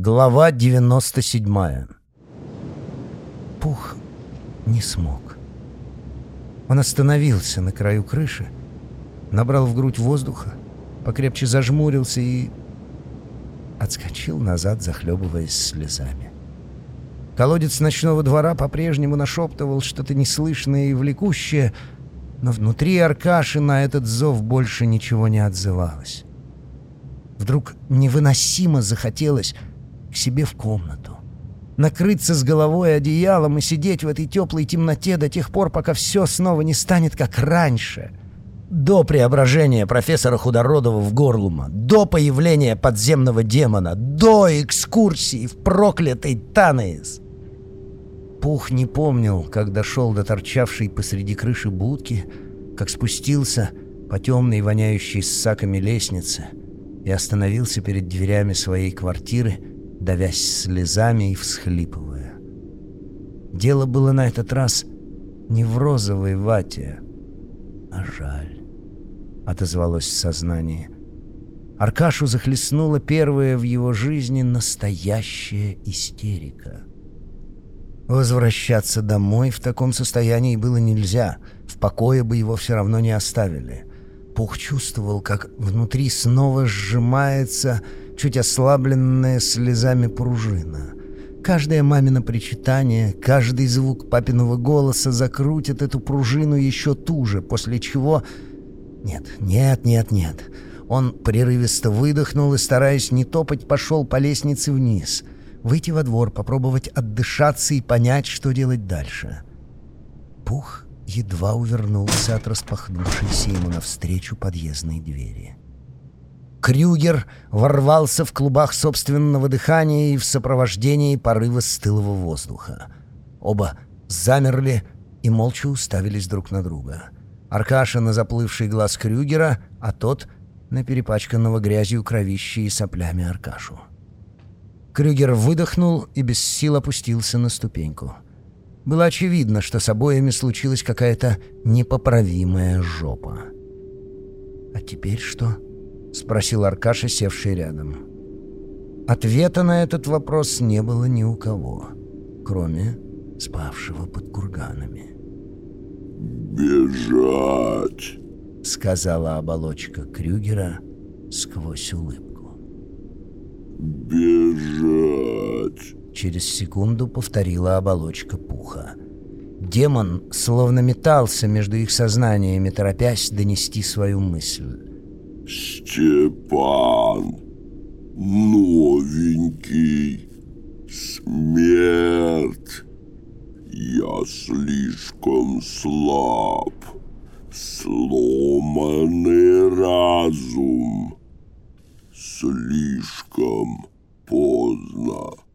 Глава 97 Пух не смог. Он остановился на краю крыши, набрал в грудь воздуха, покрепче зажмурился и отскочил назад, захлебываясь слезами. Колодец ночного двора по-прежнему нашептывал что-то неслышное и влекущее, но внутри Аркаши на этот зов больше ничего не отзывалось. Вдруг невыносимо захотелось к себе в комнату. Накрыться с головой одеялом и сидеть в этой теплой темноте до тех пор, пока все снова не станет как раньше. До преображения профессора Худородова в Горлума, до появления подземного демона, до экскурсии в проклятый Танаис. Пух не помнил, как дошел до торчавшей посреди крыши будки, как спустился по темной, воняющей с саками лестнице и остановился перед дверями своей квартиры, давясь слезами и всхлипывая. Дело было на этот раз не в розовой вате, а жаль, — отозвалось сознание. Аркашу захлестнула первая в его жизни настоящая истерика. Возвращаться домой в таком состоянии было нельзя, в покое бы его все равно не оставили. Пух чувствовал, как внутри снова сжимается чуть ослабленная слезами пружина. Каждое мамино причитание, каждый звук папиного голоса закрутит эту пружину еще туже, после чего... Нет, нет, нет, нет. Он прерывисто выдохнул и, стараясь не топать, пошел по лестнице вниз. Выйти во двор, попробовать отдышаться и понять, что делать дальше. Пух едва увернулся от распахнувшейся ему навстречу подъездной двери. Крюгер ворвался в клубах собственного дыхания и в сопровождении порыва стылого воздуха. Оба замерли и молча уставились друг на друга. Аркаша на заплывший глаз Крюгера, а тот на перепачканного грязью кровищей и соплями Аркашу. Крюгер выдохнул и без сил опустился на ступеньку. Было очевидно, что с обоими случилась какая-то непоправимая жопа. «А теперь что?» — спросил Аркаша, севший рядом. Ответа на этот вопрос не было ни у кого, кроме спавшего под курганами. «Бежать!» — сказала оболочка Крюгера сквозь улыбку. «Бежать!» — через секунду повторила оболочка Пуха. Демон словно метался между их сознаниями, торопясь донести свою мысль. Степан, новенький, смерть. Я слишком слаб, сломанный разум. Слишком поздно.